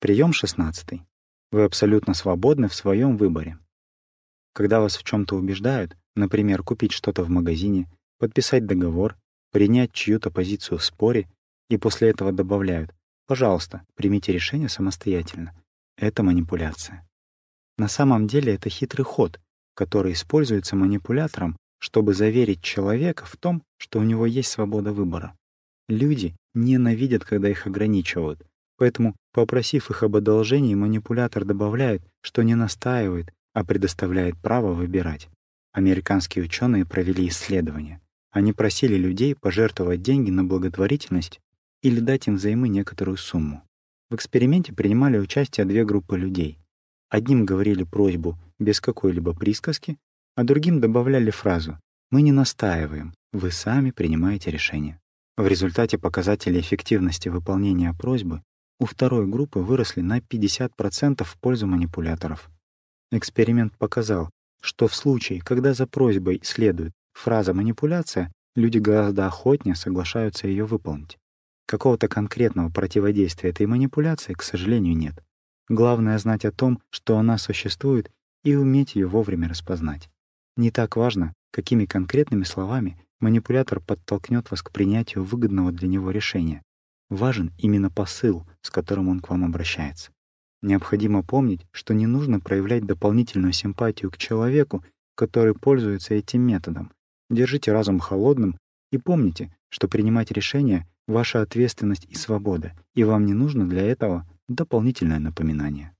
Прием 16. Вы абсолютно свободны в своем выборе. Когда вас в чем-то убеждают, например, купить что-то в магазине, подписать договор, принять чью-то позицию в споре, и после этого добавляют «пожалуйста, примите решение самостоятельно». Это манипуляция. На самом деле это хитрый ход, который используется манипулятором, чтобы заверить человека в том, что у него есть свобода выбора. Люди ненавидят, когда их ограничивают, поэтому, попросив их об одолжении, манипулятор добавляет, что не настаивает, а предоставляет право выбирать. Американские ученые провели исследование. Они просили людей пожертвовать деньги на благотворительность или дать им взаймы некоторую сумму. В эксперименте принимали участие две группы людей. Одним говорили просьбу без какой-либо присказки, а другим добавляли фразу «Мы не настаиваем, вы сами принимаете решение». В результате показатели эффективности выполнения просьбы у второй группы выросли на 50% в пользу манипуляторов. Эксперимент показал, что в случае, когда за просьбой следует фраза «манипуляция», люди гораздо охотнее соглашаются ее выполнить. Какого-то конкретного противодействия этой манипуляции, к сожалению, нет. Главное — знать о том, что она существует, и уметь ее вовремя распознать. Не так важно, какими конкретными словами манипулятор подтолкнет вас к принятию выгодного для него решения. Важен именно посыл, с которым он к вам обращается. Необходимо помнить, что не нужно проявлять дополнительную симпатию к человеку, который пользуется этим методом. Держите разум холодным и помните, что принимать решения ваша ответственность и свобода, и вам не нужно для этого дополнительное напоминание.